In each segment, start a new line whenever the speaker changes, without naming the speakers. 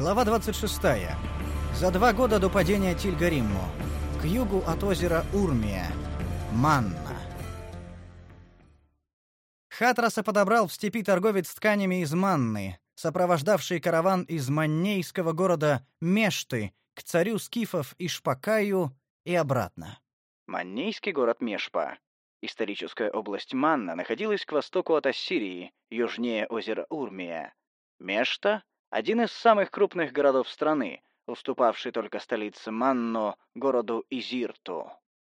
Глава 26. За два года до падения Тильгаримму. К югу от озера Урмия. Манна. Хатраса подобрал в степи торговец тканями из Манны, сопровождавший караван из маннейского города Мешты к царю скифов Ишпакаю и обратно.
Маннейский город Мешпа. Историческая область Манна находилась к востоку от Ассирии, южнее озера Урмия. Мешта — один из самых крупных городов страны, уступавший только столице Манно, городу Изирту.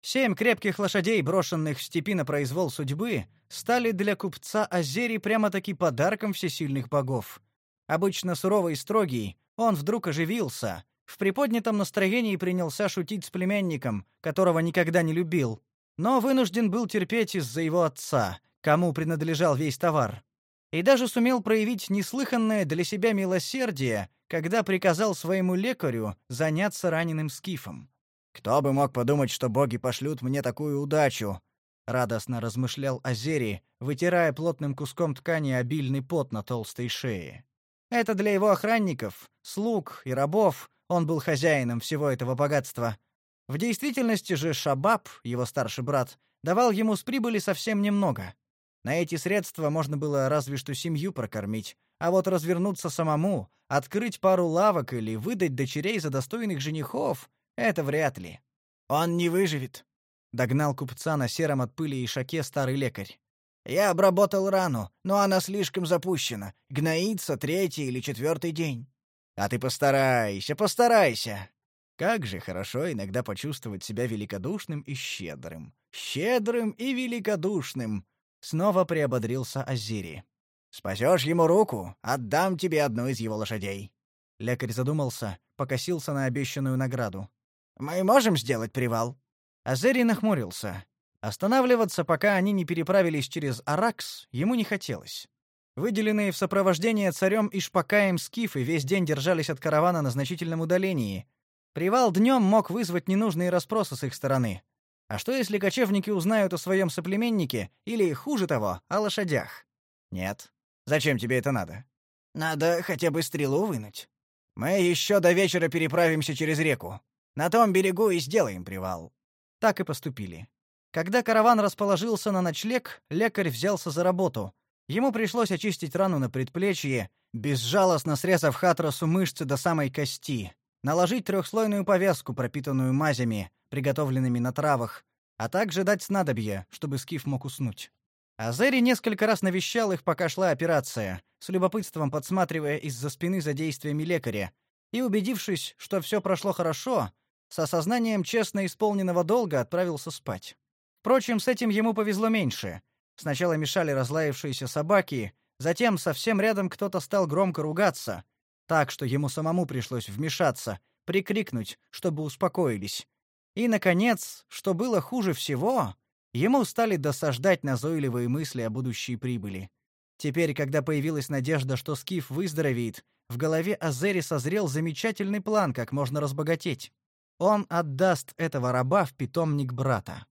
Семь крепких лошадей, брошенных в степи на произвол судьбы, стали для купца Азери прямо-таки подарком всесильных богов. Обычно суровый и строгий, он вдруг оживился, в приподнятом настроении принялся шутить с племянником, которого никогда не любил, но вынужден был терпеть из-за его отца, кому принадлежал весь товар. И даже сумел проявить неслыханное для себя милосердие, когда приказал своему лекарю заняться раненым скифом. Кто бы мог подумать, что боги пошлют мне такую удачу, радостно размышлял Азери, вытирая плотным куском ткани обильный пот на толстой шее. Это для его охранников, слуг и рабов он был хозяином всего этого богатства. В действительности же Шабаб, его старший брат, давал ему с прибыли совсем немного. На эти средства можно было разве что семью прокормить, а вот развернуться самому, открыть пару лавок или выдать дочерей за достойных женихов — это вряд ли. Он не выживет, — догнал купца на сером от пыли и шаке старый лекарь. Я обработал рану, но она слишком запущена, гноится третий или четвертый день. А ты постарайся, постарайся. Как же хорошо иногда почувствовать себя великодушным и щедрым. Щедрым и великодушным. Снова приободрился Азири. Спасешь ему руку, отдам тебе одну из его лошадей. Лекарь задумался, покосился на обещанную награду. Мы можем сделать привал. Азери нахмурился. Останавливаться, пока они не переправились через Аракс, ему не хотелось. Выделенные в сопровождение царем Ишпакаем скифы весь день держались от каравана на значительном удалении. Привал днем мог вызвать ненужные расспросы с их стороны. А что если кочевники узнают о своем соплеменнике или хуже того, о лошадях? Нет. Зачем тебе это надо? Надо хотя бы стрелу вынуть. Мы еще до вечера переправимся через реку. На том берегу и сделаем привал. Так и поступили. Когда караван расположился на ночлег, лекарь взялся за работу, Ему пришлось очистить рану на предплечье, безжалостно срезав хатрасу мышцы до самой кости, наложить трехслойную повязку, пропитанную мазями, приготовленными на травах, а также дать снадобье, чтобы Скиф мог уснуть. Азери несколько раз навещал их, пока шла операция, с любопытством подсматривая из-за спины за действиями лекаря, и, убедившись, что все прошло хорошо, с осознанием честно исполненного долга отправился спать. Впрочем, с этим ему повезло меньше. Сначала мешали разлаявшиеся собаки, затем совсем рядом кто-то стал громко ругаться, так что ему самому пришлось вмешаться, прикрикнуть, чтобы успокоились. И наконец, что было хуже всего, ему стали досаждать назойливые мысли о будущей прибыли. Теперь, когда появилась надежда, что Скиф выздоровеет, в голове Азери созрел замечательный план, как можно разбогатеть. Он отдаст этого раба в питомник брата.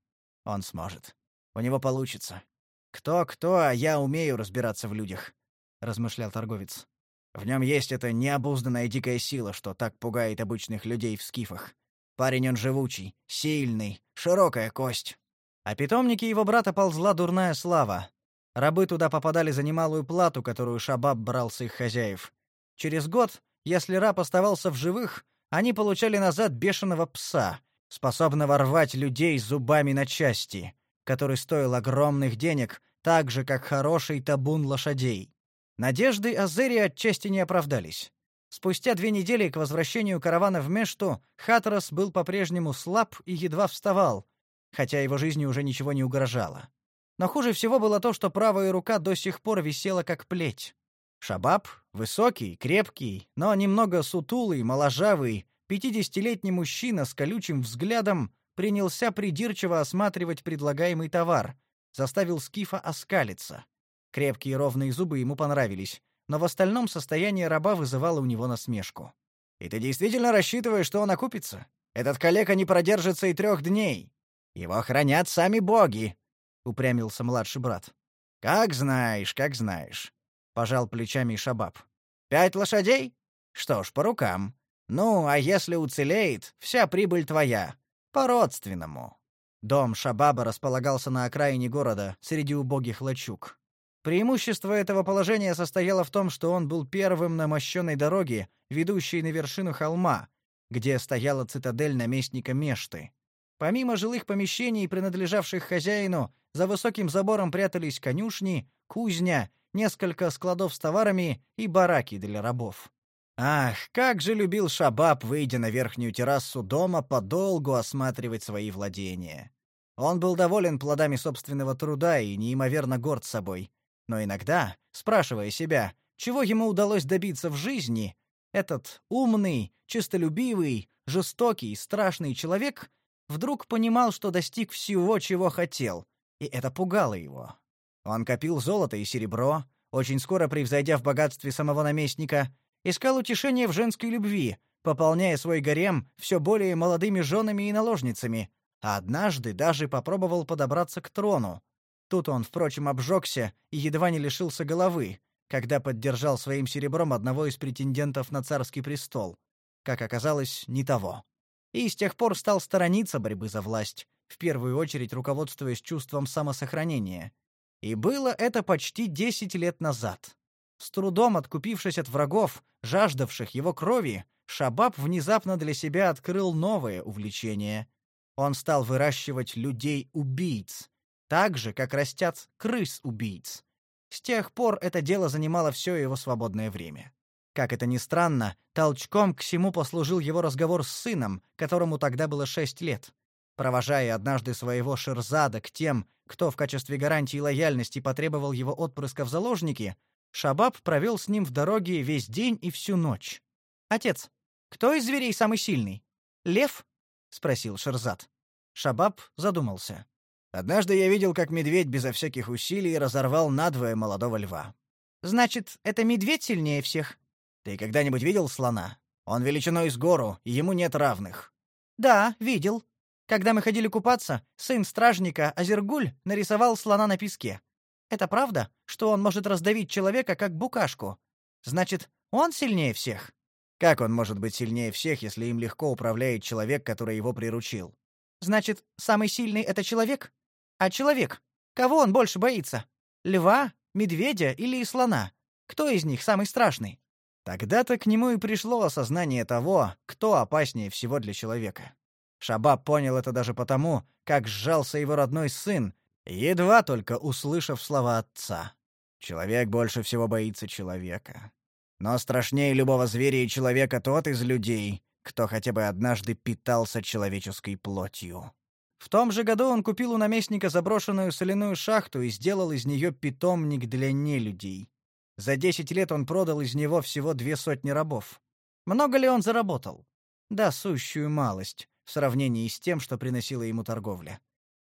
Он сможет. У него получится. Кто-кто, а я умею разбираться в людях, размышлял торговец. В нем есть эта необузданная дикая сила, что так пугает обычных людей в скифах. Парень он живучий, сильный, широкая кость. А питомнике его брата ползла дурная слава. Рабы туда попадали за немалую плату, которую Шабаб брал с их хозяев. Через год, если раб оставался в живых, они получали назад бешеного пса, способного рвать людей зубами на части который стоил огромных денег, так же, как хороший табун лошадей. Надежды Азери отчасти не оправдались. Спустя две недели к возвращению каравана в Мешту Хатрас был по-прежнему слаб и едва вставал, хотя его жизни уже ничего не угрожало. Но хуже всего было то, что правая рука до сих пор висела как плеть. Шабаб, высокий, крепкий, но немного сутулый, моложавый, пятидесятилетний мужчина с колючим взглядом принялся придирчиво осматривать предлагаемый товар, заставил Скифа оскалиться. Крепкие ровные зубы ему понравились, но в остальном состояние раба вызывало у него насмешку. «И ты действительно рассчитываешь, что он окупится? Этот калека не продержится и трех дней. Его хранят сами боги», — упрямился младший брат. «Как знаешь, как знаешь», — пожал плечами Шабаб. «Пять лошадей? Что ж, по рукам. Ну, а если уцелеет, вся прибыль твоя. По-родственному. Дом Шабаба располагался на окраине города, среди убогих лачуг. Преимущество этого положения состояло в том, что он был первым на мощенной дороге, ведущей на вершину холма, где стояла цитадель наместника Мешты. Помимо жилых помещений, принадлежавших хозяину, за высоким забором прятались конюшни, кузня, несколько складов с товарами и бараки для рабов. Ах, как же любил Шабаб, выйдя на верхнюю террасу дома, подолгу осматривать свои владения. Он был доволен плодами собственного труда и неимоверно горд собой. Но иногда, спрашивая себя, чего ему удалось добиться в жизни, этот умный, честолюбивый, жестокий, страшный человек вдруг понимал, что достиг всего, чего хотел, и это пугало его. Он копил золото и серебро, очень скоро превзойдя в богатстве самого наместника, искал утешения в женской любви, пополняя свой гарем все более молодыми женами и наложницами, а однажды даже попробовал подобраться к трону. Тут он, впрочем, обжегся и едва не лишился головы, когда поддержал своим серебром одного из претендентов на царский престол. Как оказалось, не того. И с тех пор стал сторониться борьбы за власть, в первую очередь руководствуясь чувством самосохранения. И было это почти десять лет назад. С трудом откупившись от врагов, жаждавших его крови, Шабаб внезапно для себя открыл новое увлечение. Он стал выращивать людей-убийц, так же, как растят крыс-убийц. С тех пор это дело занимало все его свободное время. Как это ни странно, толчком к всему послужил его разговор с сыном, которому тогда было шесть лет. Провожая однажды своего Шерзада к тем, кто в качестве гарантии лояльности потребовал его отпрыска в заложники, Шабаб провел с ним в дороге весь день и всю ночь. «Отец, кто из зверей самый сильный? Лев?» — спросил Шерзад. Шабаб задумался. Однажды я видел, как медведь безо всяких усилий разорвал надвое молодого льва. Значит, это медведь сильнее всех? Ты когда-нибудь видел слона? Он величиной с гору, и ему нет равных. Да, видел. Когда мы ходили купаться, сын стражника Азергуль нарисовал слона на песке. Это правда, что он может раздавить человека как букашку? Значит, он сильнее всех? Как он может быть сильнее всех, если им легко управляет человек, который его приручил? Значит, самый сильный это человек? А человек? Кого он больше боится? Льва, медведя или слона? Кто из них самый страшный? Тогда-то к нему и пришло осознание того, кто опаснее всего для человека. Шабаб понял это даже потому, как сжался его родной сын, едва только услышав слова отца. Человек больше всего боится человека. Но страшнее любого зверя и человека тот из людей, кто хотя бы однажды питался человеческой плотью. В том же году он купил у наместника заброшенную соляную шахту и сделал из нее питомник для нелюдей. За десять лет он продал из него всего две сотни рабов. Много ли он заработал? Да, сущую малость в сравнении с тем, что приносила ему торговля.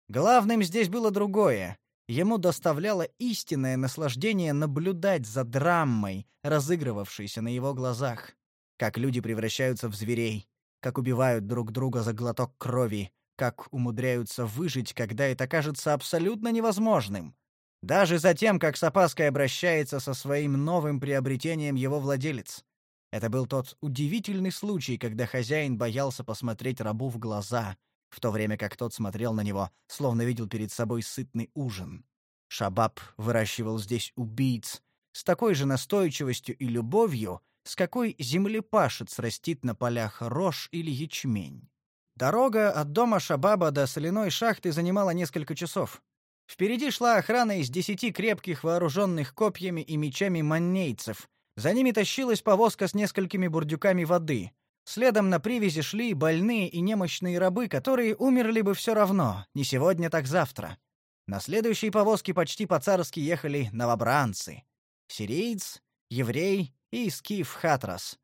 Главным здесь было другое. Ему доставляло истинное наслаждение наблюдать за драмой, разыгрывавшейся на его глазах. Как люди превращаются в зверей, как убивают друг друга за глоток крови, как умудряются выжить, когда это кажется абсолютно невозможным. Даже за тем, как с опаской обращается со своим новым приобретением его владелец. Это был тот удивительный случай, когда хозяин боялся посмотреть рабу в глаза, в то время как тот смотрел на него, словно видел перед собой сытный ужин. Шабаб выращивал здесь убийц с такой же настойчивостью и любовью, с какой землепашец растит на полях рожь или ячмень. Дорога от дома Шабаба до соляной шахты занимала несколько часов. Впереди шла охрана из десяти крепких вооруженных копьями и мечами маннейцев. За ними тащилась повозка с несколькими бурдюками воды. Следом на привязи шли больные и немощные рабы, которые умерли бы все равно, не сегодня, так завтра. На следующей повозке почти по-царски ехали новобранцы. Сириец, еврей и скиф Хатрас.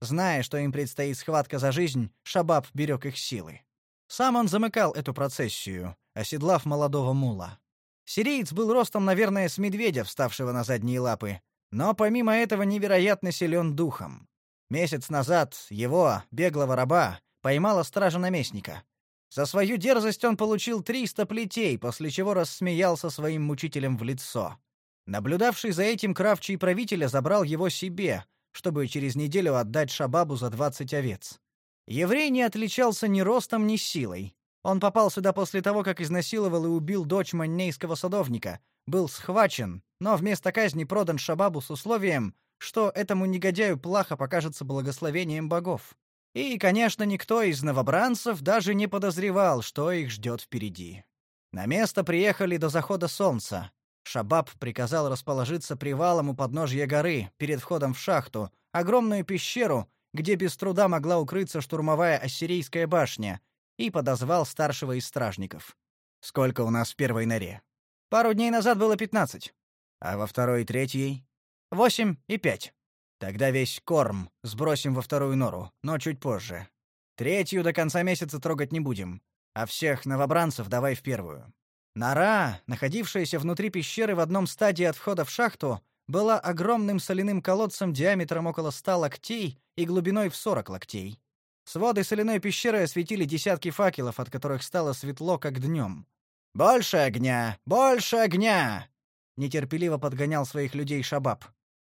Зная, что им предстоит схватка за жизнь, Шабаб берег их силы. Сам он замыкал эту процессию, оседлав молодого мула. Сириец был ростом, наверное, с медведя, вставшего на задние лапы, но помимо этого невероятно силен духом. Месяц назад его, беглого раба, поймала стража наместника. За свою дерзость он получил триста плетей, после чего рассмеялся своим мучителем в лицо. Наблюдавший за этим кравчий правителя забрал его себе, чтобы через неделю отдать Шабабу за двадцать овец. Еврей не отличался ни ростом, ни силой. Он попал сюда после того, как изнасиловал и убил дочь маннейского садовника, был схвачен, но вместо казни продан Шабабу с условием, что этому негодяю плохо покажется благословением богов. И, конечно, никто из новобранцев даже не подозревал, что их ждет впереди. На место приехали до захода солнца. Шабаб приказал расположиться привалом у подножья горы, перед входом в шахту, огромную пещеру, где без труда могла укрыться штурмовая ассирийская башня, и подозвал старшего из стражников. «Сколько у нас в первой норе?» «Пару дней назад было пятнадцать». «А во второй и третьей?» «Восемь и пять». «Тогда весь корм сбросим во вторую нору, но чуть позже. Третью до конца месяца трогать не будем, а всех новобранцев давай в первую». Нора, находившаяся внутри пещеры в одном стадии от входа в шахту, была огромным соляным колодцем диаметром около ста локтей и глубиной в сорок локтей. Своды соляной пещеры осветили десятки факелов, от которых стало светло, как днем. «Больше огня! Больше огня!» Нетерпеливо подгонял своих людей Шабаб.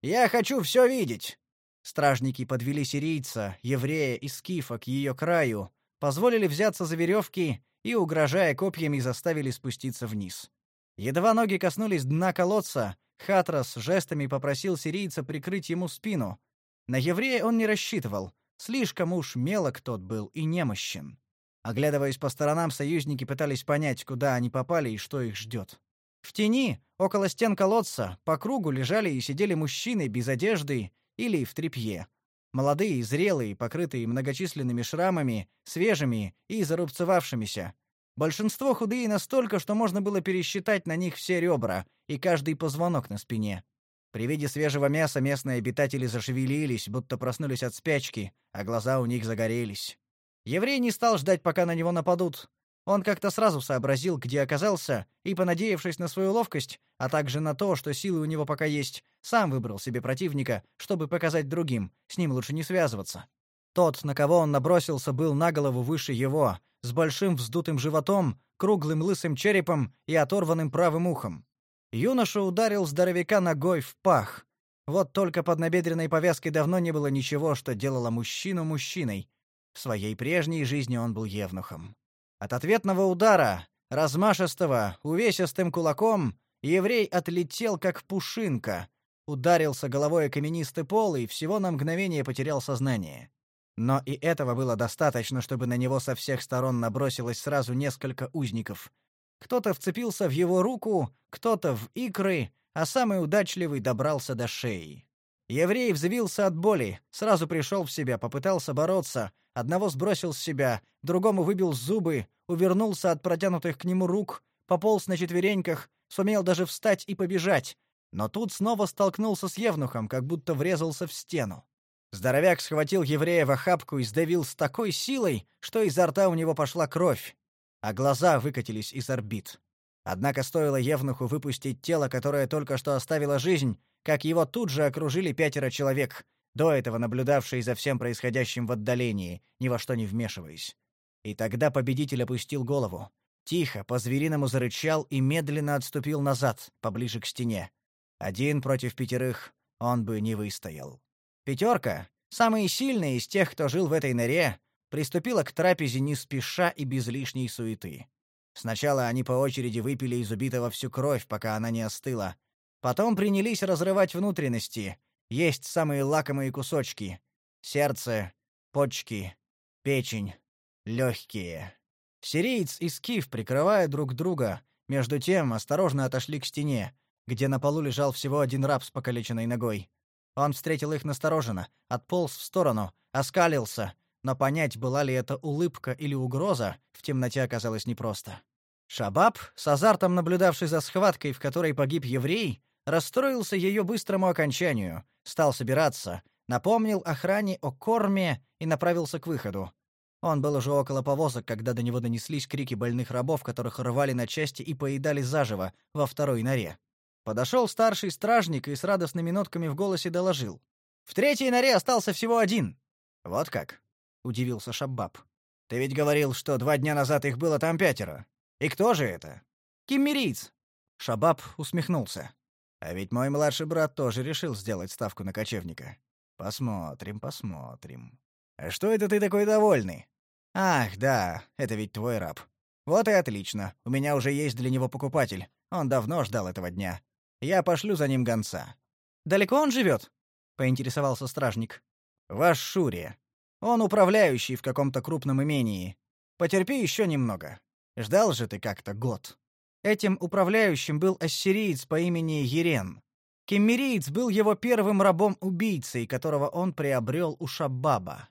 «Я хочу все видеть!» Стражники подвели сирийца, еврея и скифа к ее краю, позволили взяться за веревки и, угрожая копьями, заставили спуститься вниз. Едва ноги коснулись дна колодца, Хатрас жестами попросил сирийца прикрыть ему спину. На еврея он не рассчитывал, слишком уж мелок тот был и немощен. Оглядываясь по сторонам, союзники пытались понять, куда они попали и что их ждет. В тени, около стен колодца, по кругу лежали и сидели мужчины без одежды или в тряпье. Молодые, зрелые, покрытые многочисленными шрамами, свежими и зарубцевавшимися. Большинство худые настолько, что можно было пересчитать на них все ребра и каждый позвонок на спине. При виде свежего мяса местные обитатели зашевелились, будто проснулись от спячки, а глаза у них загорелись. Еврей не стал ждать, пока на него нападут. Он как-то сразу сообразил, где оказался, и, понадеявшись на свою ловкость, а также на то, что силы у него пока есть, сам выбрал себе противника, чтобы показать другим, с ним лучше не связываться. Тот, на кого он набросился, был на голову выше его, с большим вздутым животом, круглым лысым черепом и оторванным правым ухом. Юноша ударил здоровяка ногой в пах. Вот только под набедренной повязкой давно не было ничего, что делало мужчину мужчиной. В своей прежней жизни он был евнухом. От ответного удара, размашистого, увесистым кулаком, еврей отлетел как пушинка, ударился головой о каменистый пол и всего на мгновение потерял сознание. Но и этого было достаточно, чтобы на него со всех сторон набросилось сразу несколько узников. Кто-то вцепился в его руку, кто-то в икры, а самый удачливый добрался до шеи. Еврей взвился от боли, сразу пришел в себя, попытался бороться, одного сбросил с себя, другому выбил зубы, увернулся от протянутых к нему рук, пополз на четвереньках, сумел даже встать и побежать, но тут снова столкнулся с евнухом, как будто врезался в стену. Здоровяк схватил еврея в охапку и сдавил с такой силой, что изо рта у него пошла кровь, а глаза выкатились из орбит. Однако стоило евнуху выпустить тело, которое только что оставило жизнь, как его тут же окружили пятеро человек, до этого наблюдавшие за всем происходящим в отдалении, ни во что не вмешиваясь. И тогда победитель опустил голову, тихо, по-звериному зарычал и медленно отступил назад, поближе к стене. Один против пятерых он бы не выстоял. Пятерка, самые сильные из тех, кто жил в этой норе, приступила к трапезе не спеша и без лишней суеты. Сначала они по очереди выпили из убитого всю кровь, пока она не остыла, Потом принялись разрывать внутренности, есть самые лакомые кусочки: сердце, почки, печень, легкие. Сириец и скиф, прикрывая друг друга, между тем осторожно отошли к стене, где на полу лежал всего один раб с покалеченной ногой. Он встретил их настороженно, отполз в сторону, оскалился, но понять, была ли это улыбка или угроза, в темноте оказалось непросто. Шабаб, с азартом наблюдавший за схваткой, в которой погиб еврей, расстроился ее быстрому окончанию, стал собираться, напомнил охране о корме и направился к выходу. Он был уже около повозок, когда до него донеслись крики больных рабов, которых рвали на части и поедали заживо во второй норе. Подошел старший стражник и с радостными нотками в голосе доложил: "В третьей норе остался всего один". "Вот как?" удивился Шаббаб. "Ты ведь говорил, что два дня назад их было там пятеро. И кто же это?" "Киммериец". Шабаб усмехнулся. А ведь мой младший брат тоже решил сделать ставку на кочевника. Посмотрим, посмотрим. А что это ты такой довольный? Ах, да, это ведь твой раб. Вот и отлично. У меня уже есть для него покупатель. Он давно ждал этого дня. Я пошлю за ним гонца. Далеко он живет? поинтересовался стражник. В Ашшуре. Он управляющий в каком-то крупном имении. Потерпи еще немного. Ждал же ты как-то год. Этим управляющим был ассириец по имени Ерен. Кеммериец был его первым рабом-убийцей, которого он приобрел у Шабаба.